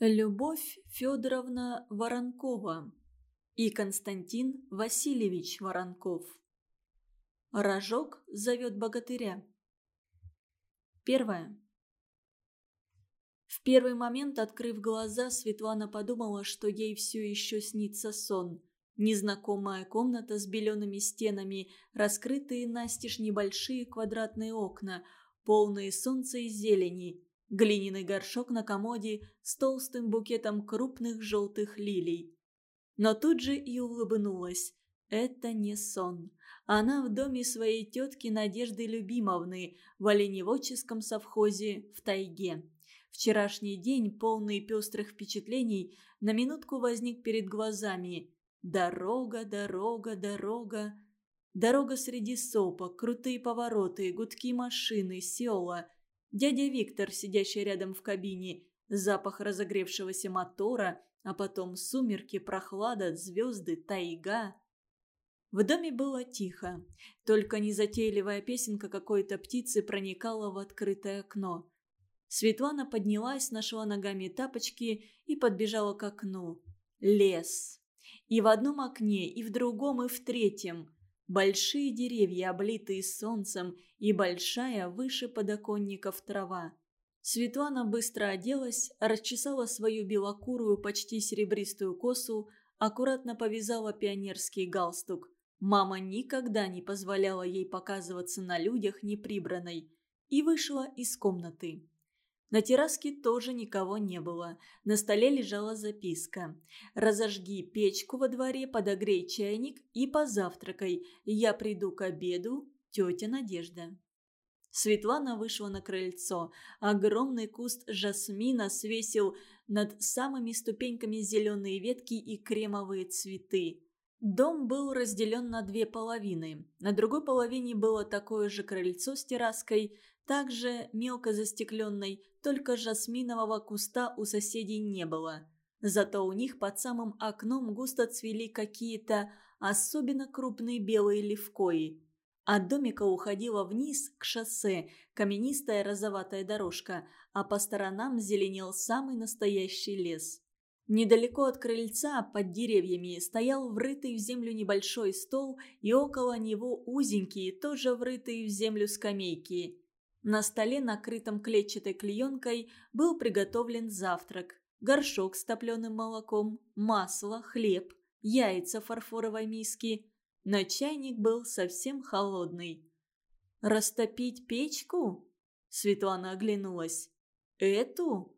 Любовь Федоровна Воронкова и Константин Васильевич Воронков. Рожок зовет богатыря. Первое. В первый момент, открыв глаза, Светлана подумала, что ей все еще снится сон. Незнакомая комната с белеными стенами, раскрытые настежь небольшие квадратные окна, полные солнца и зелени – глиняный горшок на комоде с толстым букетом крупных желтых лилий. Но тут же и улыбнулась. Это не сон. Она в доме своей тетки Надежды Любимовны в оленеводческом совхозе в тайге. Вчерашний день, полный пестрых впечатлений, на минутку возник перед глазами. Дорога, дорога, дорога. Дорога среди сопок, крутые повороты, гудки машины, села – Дядя Виктор, сидящий рядом в кабине, запах разогревшегося мотора, а потом сумерки, прохлада, звезды, тайга. В доме было тихо, только незатейливая песенка какой-то птицы проникала в открытое окно. Светлана поднялась, нашла ногами тапочки и подбежала к окну. Лес. И в одном окне, и в другом, и в третьем большие деревья, облитые солнцем, и большая выше подоконников трава. Светлана быстро оделась, расчесала свою белокурую, почти серебристую косу, аккуратно повязала пионерский галстук. Мама никогда не позволяла ей показываться на людях неприбранной и вышла из комнаты. На терраске тоже никого не было. На столе лежала записка. «Разожги печку во дворе, подогрей чайник и позавтракай. Я приду к обеду. Тетя Надежда». Светлана вышла на крыльцо. Огромный куст жасмина свесил над самыми ступеньками зеленые ветки и кремовые цветы. Дом был разделен на две половины. На другой половине было такое же крыльцо с терраской, также мелко застекленной, только жасминового куста у соседей не было. Зато у них под самым окном густо цвели какие-то особенно крупные белые левкои. От домика уходила вниз к шоссе каменистая розоватая дорожка, а по сторонам зеленел самый настоящий лес. Недалеко от крыльца, под деревьями, стоял врытый в землю небольшой стол и около него узенькие, тоже врытые в землю скамейки. На столе, накрытом клетчатой клеенкой, был приготовлен завтрак. Горшок с топленым молоком, масло, хлеб, яйца фарфоровой миске. Но чайник был совсем холодный. «Растопить печку?» Светлана оглянулась. «Эту?»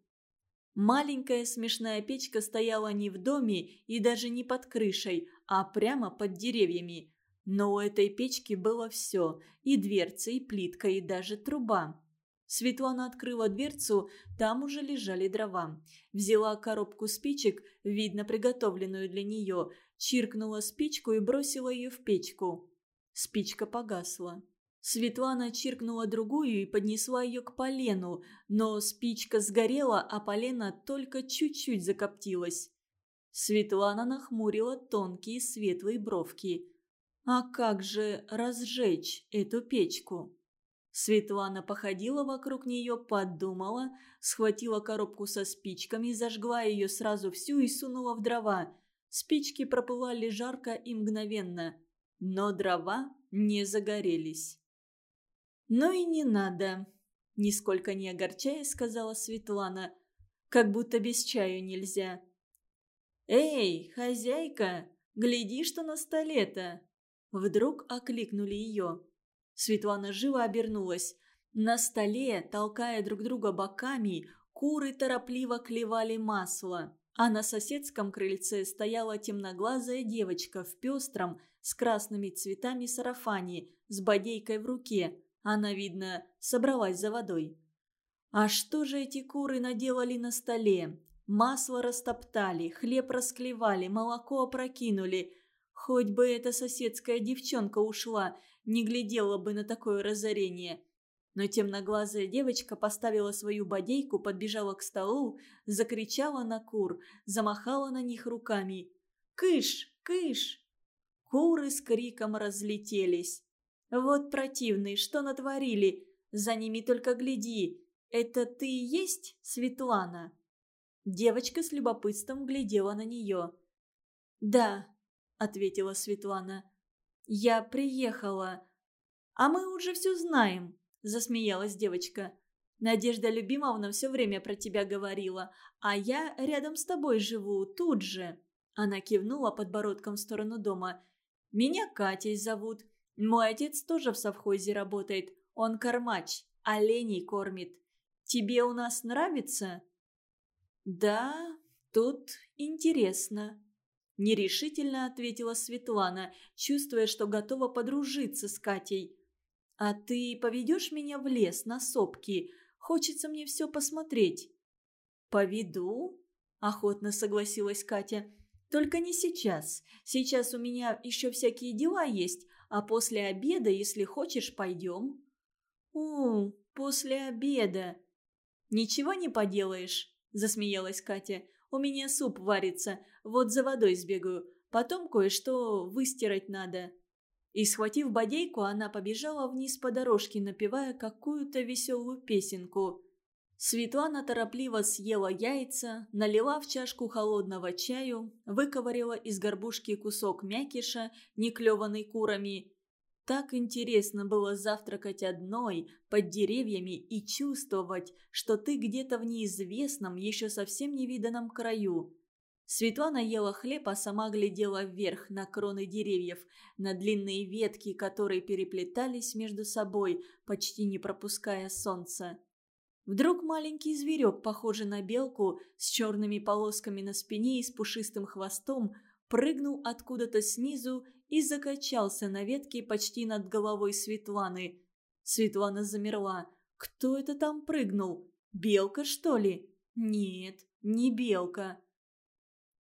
Маленькая смешная печка стояла не в доме и даже не под крышей, а прямо под деревьями. Но у этой печки было все – и дверца, и плитка, и даже труба. Светлана открыла дверцу, там уже лежали дрова. Взяла коробку спичек, видно приготовленную для нее, чиркнула спичку и бросила ее в печку. Спичка погасла. Светлана чиркнула другую и поднесла ее к полену, но спичка сгорела, а полено только чуть-чуть закоптилось. Светлана нахмурила тонкие светлые бровки. А как же разжечь эту печку? Светлана походила вокруг нее, подумала, схватила коробку со спичками, зажгла ее сразу всю и сунула в дрова. Спички проплывали жарко и мгновенно, но дрова не загорелись. «Ну и не надо», – нисколько не огорчая, сказала Светлана, – «как будто без чаю нельзя». «Эй, хозяйка, гляди, что на столе-то!» Вдруг окликнули ее. Светлана живо обернулась. На столе, толкая друг друга боками, куры торопливо клевали масло. А на соседском крыльце стояла темноглазая девочка в пестром, с красными цветами сарафане, с бодейкой в руке. Она, видно, собралась за водой. А что же эти куры наделали на столе? Масло растоптали, хлеб расклевали, молоко опрокинули – Хоть бы эта соседская девчонка ушла, не глядела бы на такое разорение. Но темноглазая девочка поставила свою бодейку, подбежала к столу, закричала на кур, замахала на них руками. «Кыш! Кыш!» Куры с криком разлетелись. «Вот противные, что натворили! За ними только гляди! Это ты и есть Светлана?» Девочка с любопытством глядела на нее. «Да», — ответила Светлана. «Я приехала. А мы уже все знаем», — засмеялась девочка. «Надежда Любимовна все время про тебя говорила, а я рядом с тобой живу, тут же». Она кивнула подбородком в сторону дома. «Меня Катей зовут. Мой отец тоже в совхозе работает. Он кормач, оленей кормит. Тебе у нас нравится?» «Да, тут интересно», – нерешительно ответила Светлана, чувствуя, что готова подружиться с Катей. «А ты поведешь меня в лес на сопки? Хочется мне все посмотреть». «Поведу?» – охотно согласилась Катя. «Только не сейчас. Сейчас у меня еще всякие дела есть, а после обеда, если хочешь, пойдем». «У, после обеда». «Ничего не поделаешь?» – засмеялась Катя. «У меня суп варится, вот за водой сбегаю. Потом кое-что выстирать надо». И, схватив бодейку, она побежала вниз по дорожке, напевая какую-то веселую песенку. Светлана торопливо съела яйца, налила в чашку холодного чаю, выковырила из горбушки кусок мякиша, не клеванный курами. Так интересно было завтракать одной, под деревьями, и чувствовать, что ты где-то в неизвестном, еще совсем невиданном краю. Светлана ела хлеб, а сама глядела вверх на кроны деревьев, на длинные ветки, которые переплетались между собой, почти не пропуская солнца. Вдруг маленький зверек, похожий на белку, с черными полосками на спине и с пушистым хвостом, прыгнул откуда-то снизу и закачался на ветке почти над головой Светланы. Светлана замерла. Кто это там прыгнул? Белка, что ли? Нет, не белка.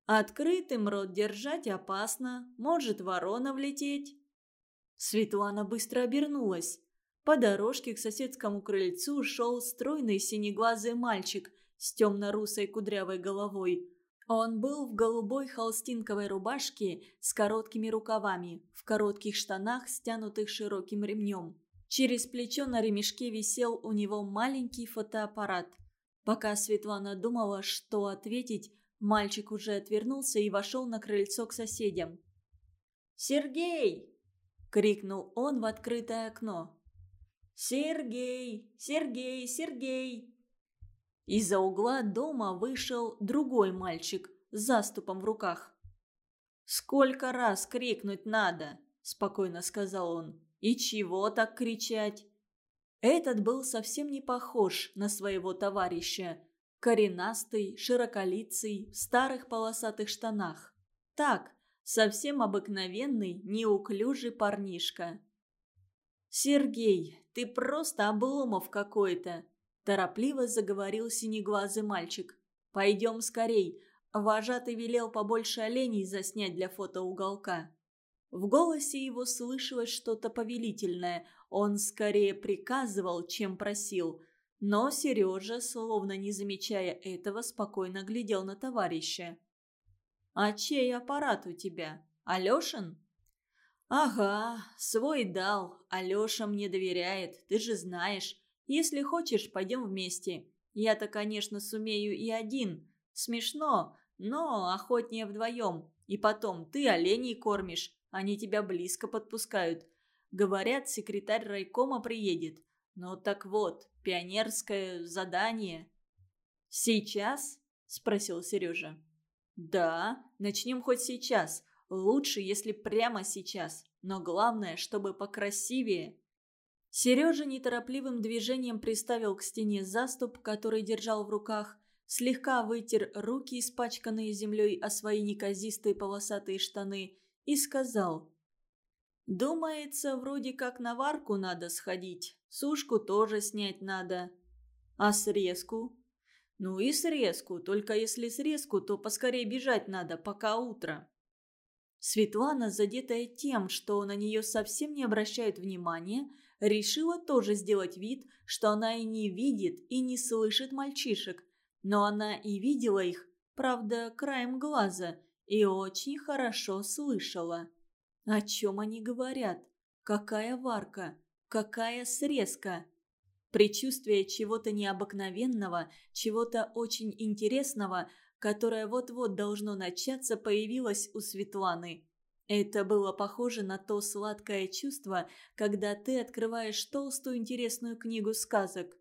Открытым рот держать опасно, может ворона влететь. Светлана быстро обернулась. По дорожке к соседскому крыльцу шел стройный синеглазый мальчик с темно-русой кудрявой головой. Он был в голубой холстинковой рубашке с короткими рукавами, в коротких штанах, стянутых широким ремнем. Через плечо на ремешке висел у него маленький фотоаппарат. Пока Светлана думала, что ответить, Мальчик уже отвернулся и вошел на крыльцо к соседям. «Сергей!» — крикнул он в открытое окно. «Сергей! Сергей! Сергей!» Из-за угла дома вышел другой мальчик с заступом в руках. «Сколько раз крикнуть надо?» – спокойно сказал он. «И чего так кричать?» Этот был совсем не похож на своего товарища. Коренастый, широколицый, в старых полосатых штанах. Так, совсем обыкновенный, неуклюжий парнишка. «Сергей, ты просто обломов какой-то!» – торопливо заговорил синеглазый мальчик. «Пойдем скорей. Вожатый велел побольше оленей заснять для фотоуголка». В голосе его слышалось что-то повелительное. Он скорее приказывал, чем просил – но Сережа, словно не замечая этого, спокойно глядел на товарища. «А чей аппарат у тебя? Алешин?» «Ага, свой дал. Алеша мне доверяет, ты же знаешь. Если хочешь, пойдем вместе. Я-то, конечно, сумею и один. Смешно, но охотнее вдвоем. И потом, ты оленей кормишь, они тебя близко подпускают. Говорят, секретарь райкома приедет. Ну так вот, пионерское задание. «Сейчас?» – спросил Сережа. «Да, начнем хоть сейчас. Лучше, если прямо сейчас. Но главное, чтобы покрасивее». Сережа неторопливым движением приставил к стене заступ, который держал в руках, слегка вытер руки, испачканные землей о свои неказистые полосатые штаны, и сказал Думается, вроде как на варку надо сходить. Сушку тоже снять надо. А срезку? Ну и срезку, только если срезку, то поскорее бежать надо, пока утро. Светлана, задетая тем, что на нее совсем не обращают внимания, решила тоже сделать вид, что она и не видит, и не слышит мальчишек. Но она и видела их, правда, краем глаза, и очень хорошо слышала. О чем они говорят? Какая варка? Какая срезка? предчувствие чего-то необыкновенного, чего-то очень интересного, которое вот-вот должно начаться, появилось у Светланы. Это было похоже на то сладкое чувство, когда ты открываешь толстую интересную книгу сказок.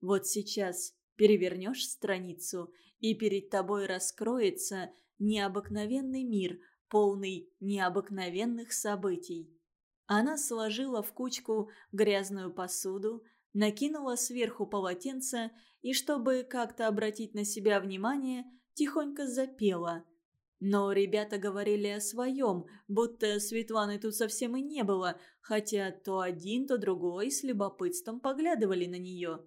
Вот сейчас перевернешь страницу, и перед тобой раскроется необыкновенный мир, полный необыкновенных событий. Она сложила в кучку грязную посуду, накинула сверху полотенце и, чтобы как-то обратить на себя внимание, тихонько запела. Но ребята говорили о своем, будто Светланы тут совсем и не было, хотя то один, то другой с любопытством поглядывали на нее.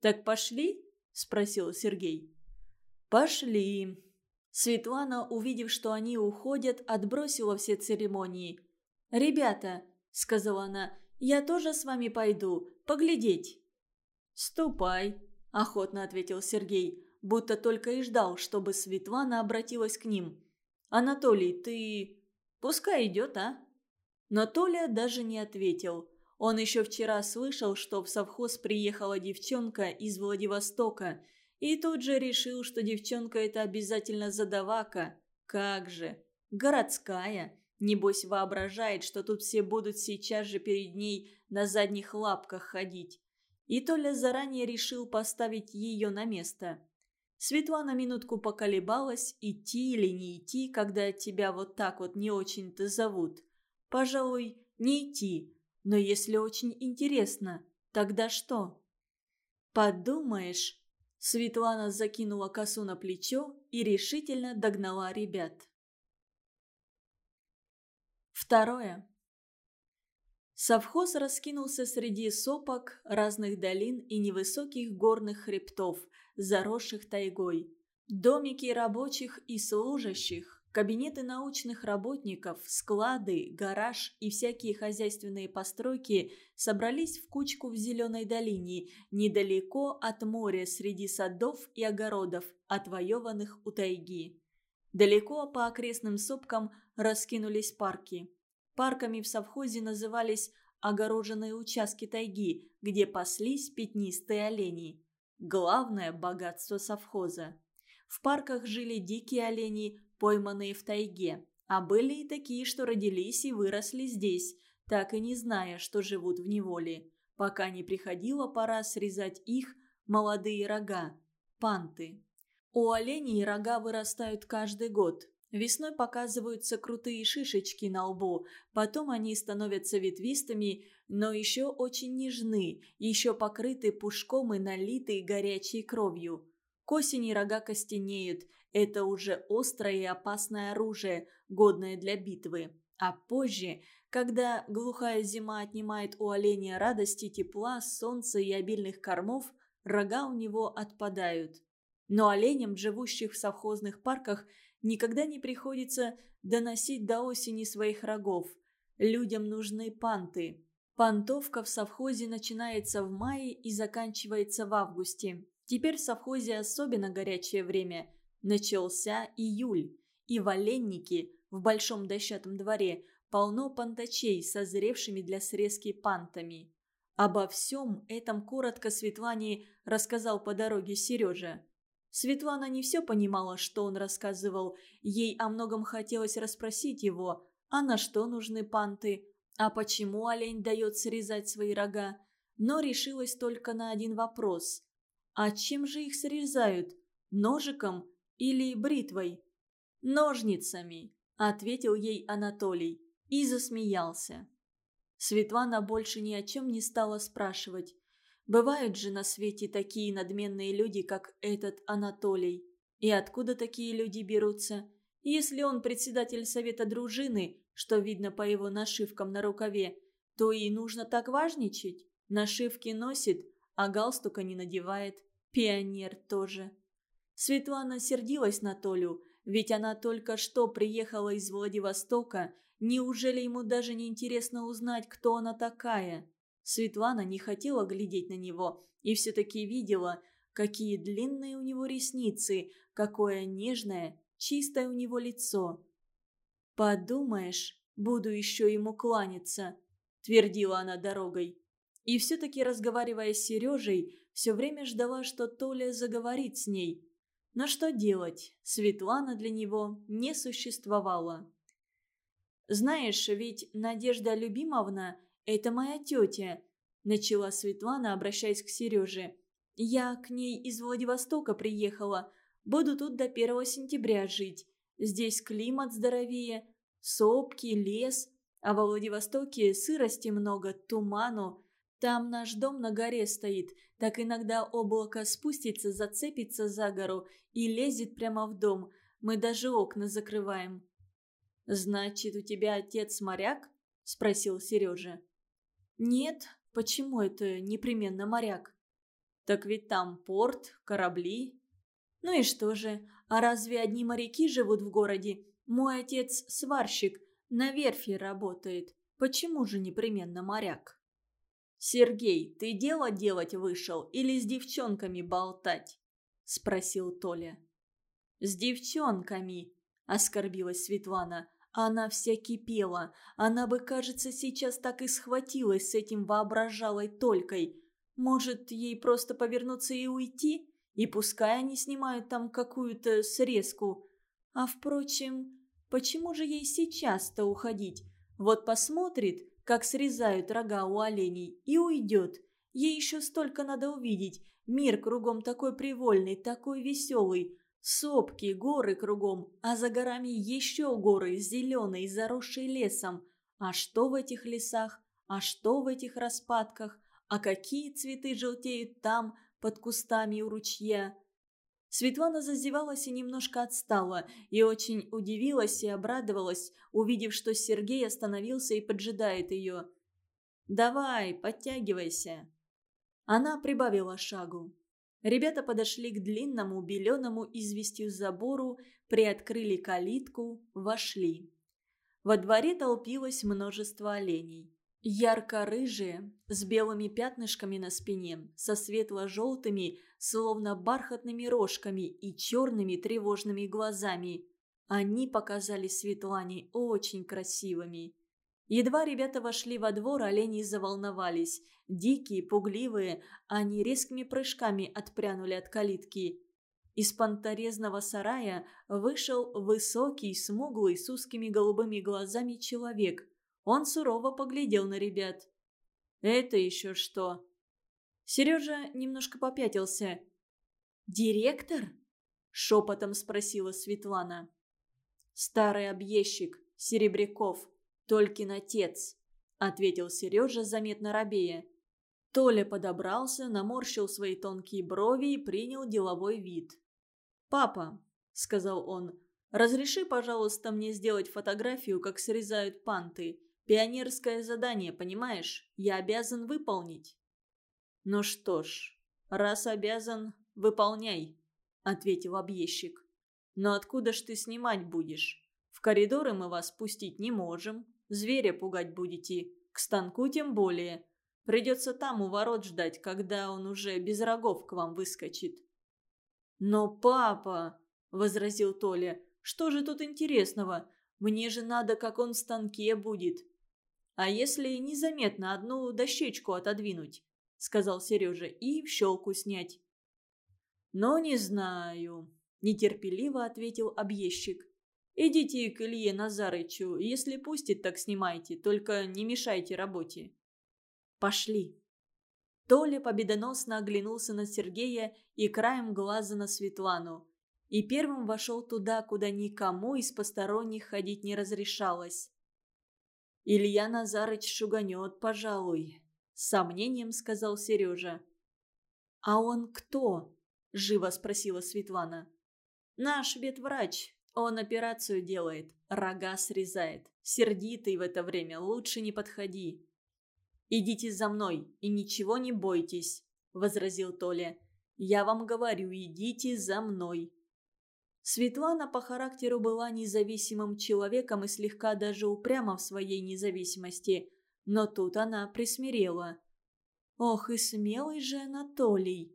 «Так пошли?» – спросил Сергей. «Пошли». Светлана, увидев, что они уходят, отбросила все церемонии. «Ребята», – сказала она, – «я тоже с вами пойду, поглядеть». «Ступай», – охотно ответил Сергей будто только и ждал, чтобы Светлана обратилась к ним. «Анатолий, ты... пускай идет, а?» Но Толя даже не ответил. Он еще вчера слышал, что в совхоз приехала девчонка из Владивостока, и тут же решил, что девчонка это обязательно задавака. Как же! Городская. Небось воображает, что тут все будут сейчас же перед ней на задних лапках ходить. И Толя заранее решил поставить ее на место. Светлана минутку поколебалась, идти или не идти, когда тебя вот так вот не очень-то зовут. Пожалуй, не идти, но если очень интересно, тогда что? Подумаешь, Светлана закинула косу на плечо и решительно догнала ребят. Второе. Совхоз раскинулся среди сопок, разных долин и невысоких горных хребтов – заросших тайгой. Домики рабочих и служащих, кабинеты научных работников, склады, гараж и всякие хозяйственные постройки собрались в кучку в Зеленой долине, недалеко от моря среди садов и огородов, отвоеванных у тайги. Далеко по окрестным сопкам раскинулись парки. Парками в совхозе назывались огороженные участки тайги, где паслись пятнистые олени. Главное богатство совхоза. В парках жили дикие олени, пойманные в тайге. А были и такие, что родились и выросли здесь, так и не зная, что живут в неволе, пока не приходила пора срезать их молодые рога – панты. У оленей рога вырастают каждый год. Весной показываются крутые шишечки на лбу, потом они становятся ветвистыми, но еще очень нежны, еще покрыты пушком и налиты горячей кровью. К осени рога костенеют, это уже острое и опасное оружие, годное для битвы. А позже, когда глухая зима отнимает у оленя радости тепла, солнца и обильных кормов, рога у него отпадают. Но оленям, живущих в совхозных парках, никогда не приходится доносить до осени своих рогов. Людям нужны панты. Понтовка в совхозе начинается в мае и заканчивается в августе. Теперь в совхозе особенно горячее время. Начался июль. И в Оленнике, в большом дощатом дворе, полно пантачей, созревшими для срезки пантами. Обо всем этом коротко Светлане рассказал по дороге Сережа. Светлана не все понимала, что он рассказывал. Ей о многом хотелось расспросить его, а на что нужны панты, а почему олень дает срезать свои рога? Но решилась только на один вопрос. А чем же их срезают? Ножиком или бритвой? «Ножницами», — ответил ей Анатолий и засмеялся. Светлана больше ни о чем не стала спрашивать. Бывают же на свете такие надменные люди, как этот Анатолий. И откуда такие люди берутся? Если он председатель совета дружины, что видно по его нашивкам на рукаве, то и нужно так важничать. Нашивки носит, а галстука не надевает. Пионер тоже. Светлана сердилась на Толю, ведь она только что приехала из Владивостока. Неужели ему даже не интересно узнать, кто она такая? Светлана не хотела глядеть на него и все-таки видела, какие длинные у него ресницы, какое нежное, чистое у него лицо. «Подумаешь, буду еще ему кланяться», – твердила она дорогой. И все-таки, разговаривая с Сережей, все время ждала, что Толя заговорит с ней. Но что делать? Светлана для него не существовала. «Знаешь, ведь Надежда Любимовна – это моя тетя», – начала Светлана, обращаясь к Сереже. «Я к ней из Владивостока приехала. Буду тут до первого сентября жить. Здесь климат здоровее, сопки, лес, а во Владивостоке сырости много, туману. Там наш дом на горе стоит, так иногда облако спустится, зацепится за гору и лезет прямо в дом. Мы даже окна закрываем». «Значит, у тебя отец моряк?» – спросил Сережа. «Нет, почему это непременно моряк?» «Так ведь там порт, корабли». «Ну и что же, а разве одни моряки живут в городе? Мой отец сварщик, на верфи работает. Почему же непременно моряк?» «Сергей, ты дело делать вышел или с девчонками болтать?» – спросил Толя. «С девчонками», – оскорбилась Светлана. Она вся кипела. Она бы, кажется, сейчас так и схватилась с этим воображалой толькой. Может, ей просто повернуться и уйти? И пускай они снимают там какую-то срезку. А впрочем, почему же ей сейчас-то уходить? Вот посмотрит, как срезают рога у оленей, и уйдет. Ей еще столько надо увидеть. Мир кругом такой привольный, такой веселый. Сопки, горы кругом, а за горами еще горы, зеленые, заросшие лесом. А что в этих лесах? А что в этих распадках? А какие цветы желтеют там, под кустами у ручья? Светлана зазевалась и немножко отстала, и очень удивилась и обрадовалась, увидев, что Сергей остановился и поджидает ее. «Давай, подтягивайся». Она прибавила шагу. Ребята подошли к длинному беленому известью забору, приоткрыли калитку, вошли. Во дворе толпилось множество оленей. Ярко-рыжие, с белыми пятнышками на спине, со светло-желтыми, словно бархатными рожками и черными тревожными глазами. Они показались Светлане очень красивыми. Едва ребята вошли во двор, олени заволновались. Дикие, пугливые, они резкими прыжками отпрянули от калитки. Из понторезного сарая вышел высокий, смуглый, с узкими голубыми глазами человек. Он сурово поглядел на ребят. «Это еще что?» Сережа немножко попятился. «Директор?» – шепотом спросила Светлана. «Старый объездчик, Серебряков», «Толькин отец», — ответил Сережа, заметно робея. Толя подобрался, наморщил свои тонкие брови и принял деловой вид. «Папа», — сказал он, — «разреши, пожалуйста, мне сделать фотографию, как срезают панты. Пионерское задание, понимаешь? Я обязан выполнить». «Ну что ж, раз обязан, выполняй», — ответил объездчик. «Но откуда ж ты снимать будешь? В коридоры мы вас пустить не можем. Зверя пугать будете. К станку тем более. Придется там у ворот ждать, когда он уже без рогов к вам выскочит». «Но папа!» – возразил Толя. «Что же тут интересного? Мне же надо, как он в станке будет». «А если незаметно одну дощечку отодвинуть?» – сказал Сережа, – «и в щелку снять». «Но не знаю», – нетерпеливо ответил объездчик. Идите к Илье Назарычу. Если пустит, так снимайте. Только не мешайте работе. Пошли. Толя победоносно оглянулся на Сергея и краем глаза на Светлану. И первым вошел туда, куда никому из посторонних ходить не разрешалось. «Илья Назарыч шуганет, пожалуй», — с сомнением сказал Сережа. «А он кто?» — живо спросила Светлана. «Наш ветврач, он операцию делает, рога срезает. Сердитый в это время, лучше не подходи. «Идите за мной и ничего не бойтесь», — возразил Толя. «Я вам говорю, идите за мной». Светлана по характеру была независимым человеком и слегка даже упряма в своей независимости, но тут она присмирела. Ох, и смелый же Анатолий!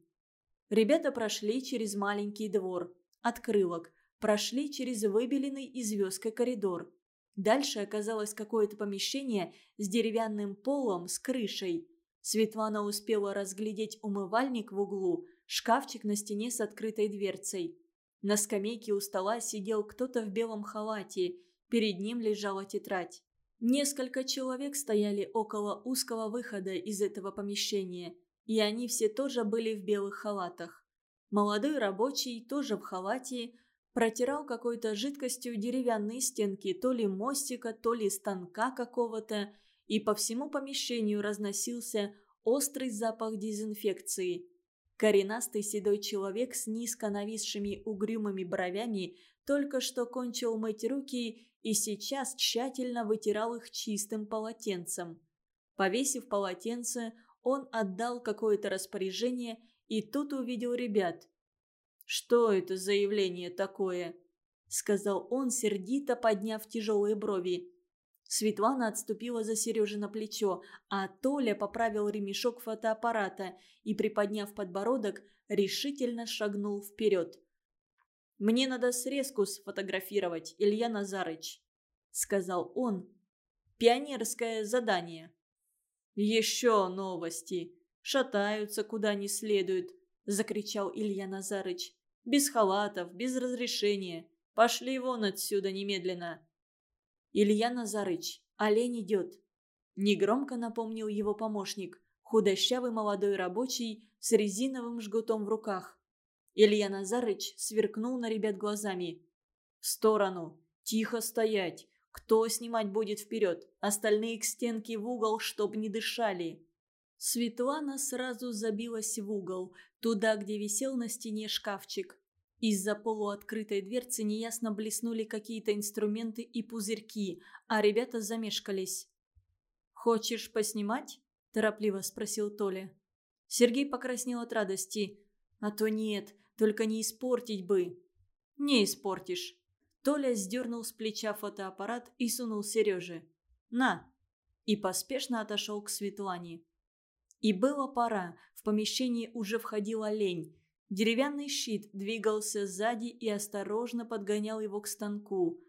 Ребята прошли через маленький двор, открылок, прошли через выбеленный известкой коридор. Дальше оказалось какое-то помещение с деревянным полом, с крышей. Светлана успела разглядеть умывальник в углу, шкафчик на стене с открытой дверцей. На скамейке у стола сидел кто-то в белом халате, перед ним лежала тетрадь. Несколько человек стояли около узкого выхода из этого помещения, и они все тоже были в белых халатах. Молодой рабочий, тоже в халате, протирал какой-то жидкостью деревянные стенки то ли мостика, то ли станка какого-то, и по всему помещению разносился острый запах дезинфекции. Коренастый седой человек с низко нависшими угрюмыми бровями только что кончил мыть руки и сейчас тщательно вытирал их чистым полотенцем. Повесив полотенце, он отдал какое-то распоряжение и тут увидел ребят. «Что это за явление такое?» — сказал он, сердито подняв тяжелые брови. Светлана отступила за Сережи на плечо, а Толя поправил ремешок фотоаппарата и, приподняв подбородок, решительно шагнул вперед. «Мне надо срезку сфотографировать, Илья Назарыч», — сказал он. «Пионерское задание». «Еще новости. Шатаются куда не следует», — закричал Илья Назарыч. «Без халатов, без разрешения. Пошли вон отсюда немедленно». «Илья Назарыч, олень идет!» Негромко напомнил его помощник, худощавый молодой рабочий с резиновым жгутом в руках. Илья Назарыч сверкнул на ребят глазами. «В сторону! Тихо стоять! Кто снимать будет вперед? Остальные к стенке в угол, чтоб не дышали!» Светлана сразу забилась в угол, туда, где висел на стене шкафчик. Из-за полуоткрытой дверцы неясно блеснули какие-то инструменты и пузырьки, а ребята замешкались. «Хочешь поснимать?» – торопливо спросил Толя. Сергей покраснел от радости. «А то нет, только не испортить бы». «Не испортишь». Толя сдернул с плеча фотоаппарат и сунул Сереже. «На!» И поспешно отошел к Светлане. И было пора, в помещении уже входил олень. Деревянный щит двигался сзади и осторожно подгонял его к станку.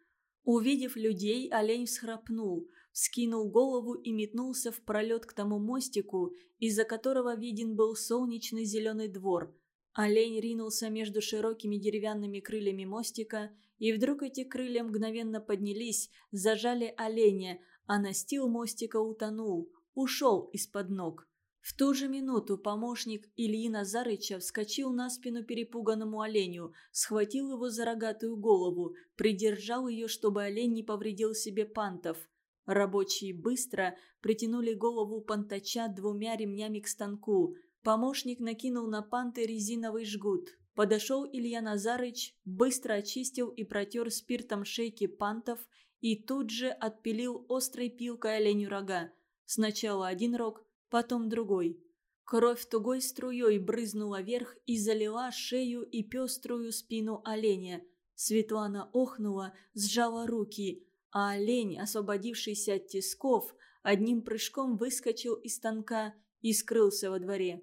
Увидев людей, олень всхрапнул, скинул голову и метнулся в пролет к тому мостику, из-за которого виден был солнечный зеленый двор. Олень ринулся между широкими деревянными крыльями мостика, и вдруг эти крылья мгновенно поднялись, зажали оленя, а настил мостика утонул, ушел из-под ног. В ту же минуту помощник Ильи Назарыча вскочил на спину перепуганному оленю, схватил его за рогатую голову, придержал ее, чтобы олень не повредил себе пантов. Рабочие быстро притянули голову пантача двумя ремнями к станку. Помощник накинул на панты резиновый жгут. Подошел Илья Назарыч, быстро очистил и протер спиртом шейки пантов и тут же отпилил острой пилкой оленю рога. Сначала один рог, потом другой. Кровь тугой струей брызнула вверх и залила шею и пеструю спину оленя. Светлана охнула, сжала руки, а олень, освободившийся от тисков, одним прыжком выскочил из станка и скрылся во дворе.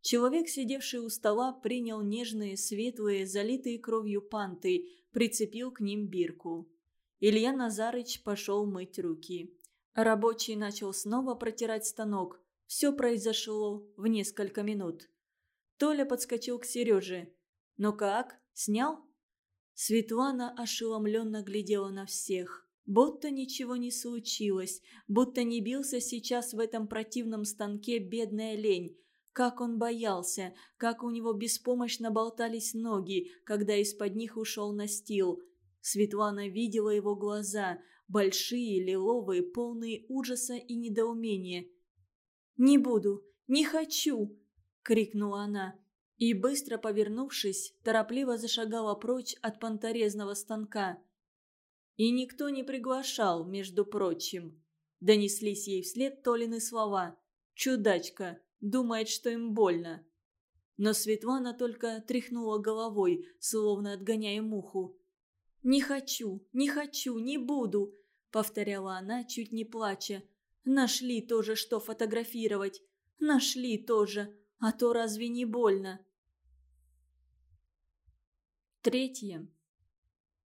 Человек, сидевший у стола, принял нежные, светлые, залитые кровью панты, прицепил к ним бирку. Илья Назарыч пошел мыть руки. Рабочий начал снова протирать станок. Все произошло в несколько минут. Толя подскочил к Сереже. «Ну как? Снял?» Светлана ошеломленно глядела на всех. Будто ничего не случилось, будто не бился сейчас в этом противном станке бедная лень. Как он боялся, как у него беспомощно болтались ноги, когда из-под них ушел настил. Светлана видела его глаза, большие, лиловые, полные ужаса и недоумения. «Не буду! Не хочу!» — крикнула она. И, быстро повернувшись, торопливо зашагала прочь от понторезного станка. «И никто не приглашал, между прочим». Донеслись ей вслед Толины слова. «Чудачка! Думает, что им больно». Но Светлана только тряхнула головой, словно отгоняя муху. «Не хочу, не хочу, не буду!» — повторяла она, чуть не плача. Нашли тоже, что фотографировать. Нашли тоже. А то разве не больно? Третье.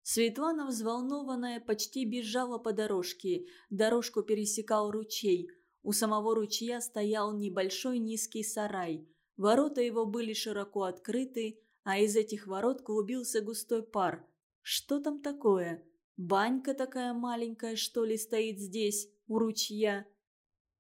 Светлана, взволнованная, почти бежала по дорожке. Дорожку пересекал ручей. У самого ручья стоял небольшой низкий сарай. Ворота его были широко открыты, а из этих ворот клубился густой пар. Что там такое? Банька такая маленькая, что ли, стоит здесь, у ручья?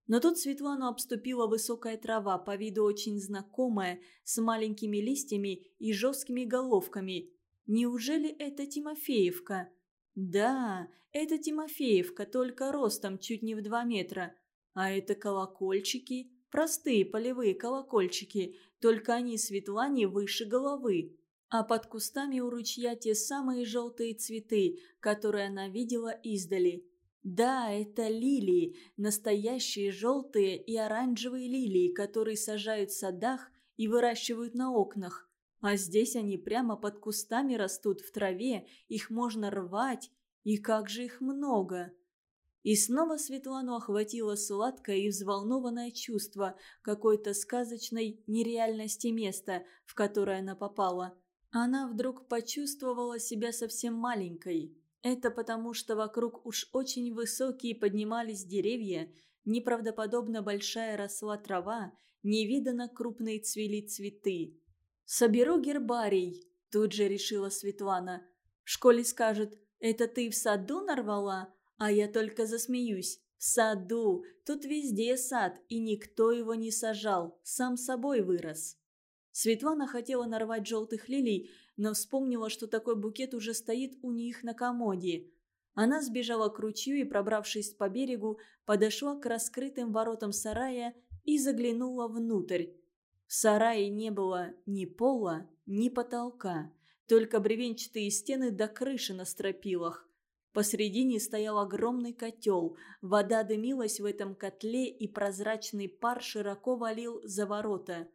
Но тут Светлану обступила высокая трава, по виду очень знакомая, с маленькими листьями и жесткими головками. Неужели это Тимофеевка? Да, это Тимофеевка, только ростом чуть не в два метра. А это колокольчики, простые полевые колокольчики, только они Светлане выше головы. А под кустами у ручья те самые желтые цветы, которые она видела издали. Да, это лилии, настоящие желтые и оранжевые лилии, которые сажают в садах и выращивают на окнах. А здесь они прямо под кустами растут в траве, их можно рвать, и как же их много. И снова Светлану охватило сладкое и взволнованное чувство какой-то сказочной нереальности места, в которое она попала. Она вдруг почувствовала себя совсем маленькой. Это потому, что вокруг уж очень высокие поднимались деревья, неправдоподобно большая росла трава, невиданно крупные цвели цветы. «Соберу гербарий», – тут же решила Светлана. «В школе скажут, это ты в саду нарвала?» А я только засмеюсь. В саду. Тут везде сад, и никто его не сажал. Сам собой вырос. Светлана хотела нарвать желтых лилий, но вспомнила, что такой букет уже стоит у них на комоде. Она сбежала к ручью и, пробравшись по берегу, подошла к раскрытым воротам сарая и заглянула внутрь. В сарае не было ни пола, ни потолка, только бревенчатые стены до крыши на стропилах. Посредине стоял огромный котел, вода дымилась в этом котле, и прозрачный пар широко валил за ворота.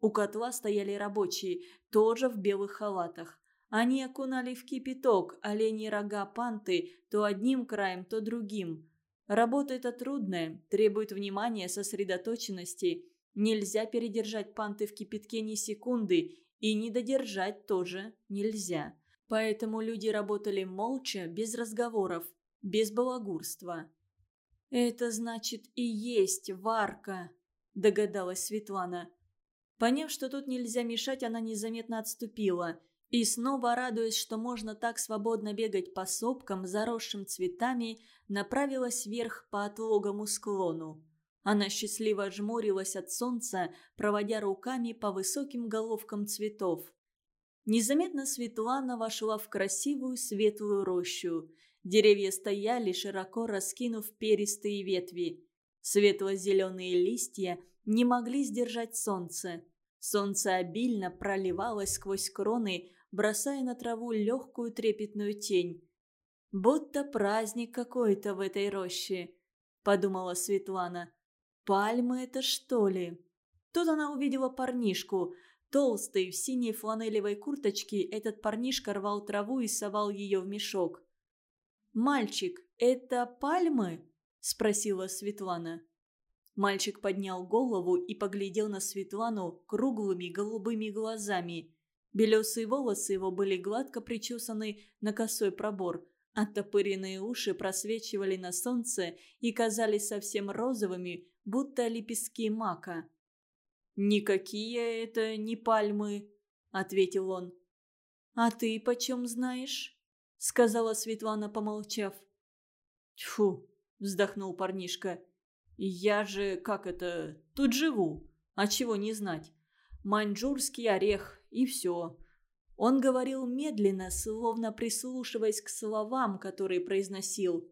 У котла стояли рабочие, тоже в белых халатах. Они окунали в кипяток оленьи рога панты то одним краем, то другим. Работа эта трудная, требует внимания, сосредоточенности. Нельзя передержать панты в кипятке ни секунды, и не додержать тоже нельзя. Поэтому люди работали молча, без разговоров, без балагурства. «Это значит и есть варка», – догадалась Светлана. Поняв, что тут нельзя мешать, она незаметно отступила. И снова, радуясь, что можно так свободно бегать по сопкам, заросшим цветами, направилась вверх по отлогому склону. Она счастливо жмурилась от солнца, проводя руками по высоким головкам цветов. Незаметно Светлана вошла в красивую светлую рощу. Деревья стояли, широко раскинув перистые ветви. Светло-зеленые листья не могли сдержать солнце. Солнце обильно проливалось сквозь кроны, бросая на траву легкую трепетную тень. «Будто праздник какой-то в этой роще», — подумала Светлана. «Пальмы это что ли?» Тут она увидела парнишку — Толстый, в синей фланелевой курточке, этот парнишка рвал траву и совал ее в мешок. «Мальчик, это пальмы?» – спросила Светлана. Мальчик поднял голову и поглядел на Светлану круглыми голубыми глазами. Белесые волосы его были гладко причесаны на косой пробор. Оттопыренные уши просвечивали на солнце и казались совсем розовыми, будто лепестки мака. «Никакие это не пальмы», — ответил он. «А ты почем знаешь?» — сказала Светлана, помолчав. «Тьфу!» — вздохнул парнишка. «Я же, как это, тут живу. А чего не знать? Маньчжурский орех, и все». Он говорил медленно, словно прислушиваясь к словам, которые произносил.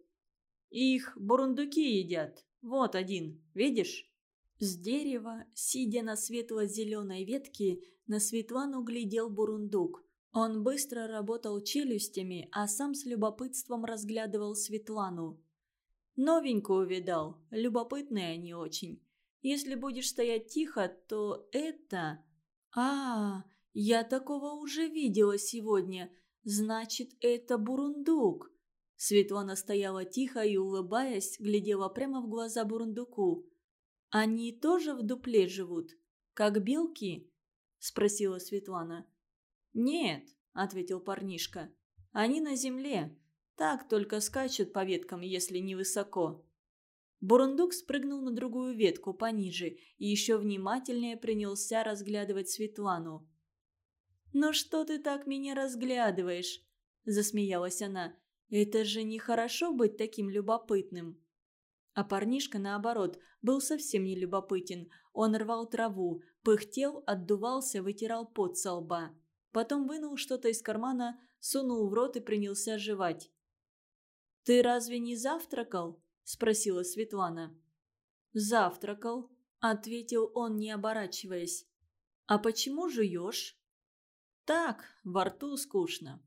«Их бурундуки едят. Вот один, видишь?» С дерева, сидя на светло-зеленой ветке, на Светлану глядел бурундук. Он быстро работал челюстями, а сам с любопытством разглядывал Светлану. Новенькую видал, любопытные они очень. Если будешь стоять тихо, то это... А, я такого уже видела сегодня. Значит, это бурундук. Светлана стояла тихо и, улыбаясь, глядела прямо в глаза бурундуку. «Они тоже в дупле живут, как белки?» – спросила Светлана. «Нет», – ответил парнишка. «Они на земле. Так только скачут по веткам, если невысоко». Бурундук спрыгнул на другую ветку пониже и еще внимательнее принялся разглядывать Светлану. «Ну что ты так меня разглядываешь?» – засмеялась она. «Это же нехорошо быть таким любопытным». А парнишка, наоборот, был совсем не любопытен. Он рвал траву, пыхтел, отдувался, вытирал пот со лба. Потом вынул что-то из кармана, сунул в рот и принялся жевать. «Ты разве не завтракал?» – спросила Светлана. «Завтракал», – ответил он, не оборачиваясь. «А почему жуешь?» «Так, во рту скучно».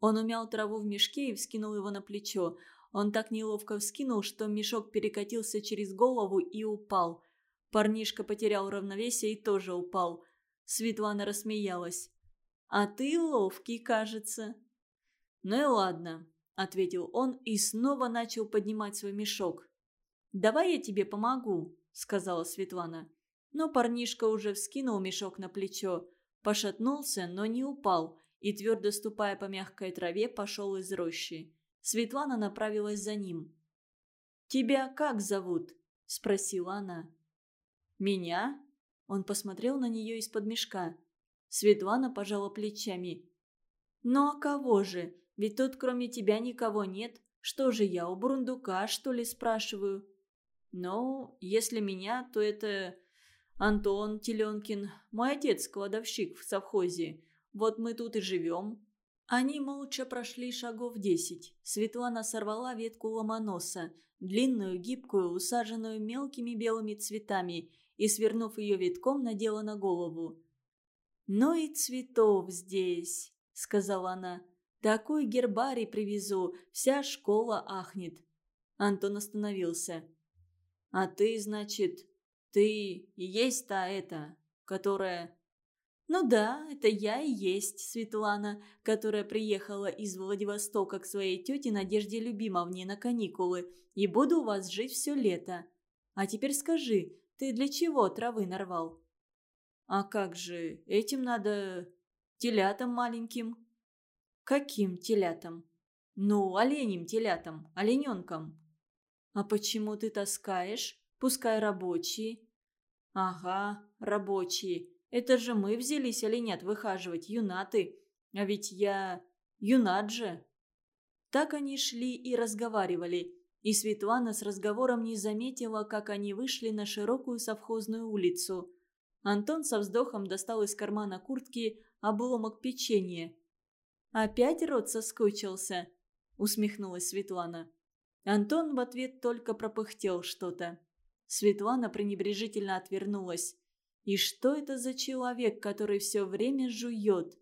Он умял траву в мешке и вскинул его на плечо. Он так неловко вскинул, что мешок перекатился через голову и упал. Парнишка потерял равновесие и тоже упал. Светлана рассмеялась. «А ты ловкий, кажется». «Ну и ладно», — ответил он и снова начал поднимать свой мешок. «Давай я тебе помогу», — сказала Светлана. Но парнишка уже вскинул мешок на плечо, пошатнулся, но не упал, и, твердо ступая по мягкой траве, пошел из рощи. Светлана направилась за ним. «Тебя как зовут?» – спросила она. «Меня?» Он посмотрел на нее из-под мешка. Светлана пожала плечами. «Ну а кого же? Ведь тут кроме тебя никого нет. Что же я, у бурундука, что ли, спрашиваю?» «Ну, если меня, то это Антон Теленкин, мой отец-кладовщик в совхозе. Вот мы тут и живем». Они молча прошли шагов десять. Светлана сорвала ветку ломоноса, длинную, гибкую, усаженную мелкими белыми цветами, и, свернув ее витком, надела на голову. «Ну и цветов здесь», — сказала она. «Такой гербарий привезу, вся школа ахнет». Антон остановился. «А ты, значит, ты и есть та эта, которая...» «Ну да, это я и есть Светлана, которая приехала из Владивостока к своей тете Надежде Любимовне на каникулы и буду у вас жить все лето. А теперь скажи, ты для чего травы нарвал?» «А как же, этим надо... телятам маленьким». «Каким телятам?» «Ну, оленем телятам, олененком». «А почему ты таскаешь? Пускай рабочие». «Ага, рабочие. Это же мы взялись оленят выхаживать, юнаты. А ведь я... юнат же». Так они шли и разговаривали. И Светлана с разговором не заметила, как они вышли на широкую совхозную улицу. Антон со вздохом достал из кармана куртки обломок печенья. «Опять рот соскучился?» – усмехнулась Светлана. Антон в ответ только пропыхтел что-то. Светлана пренебрежительно отвернулась. И что это за человек, который все время жует?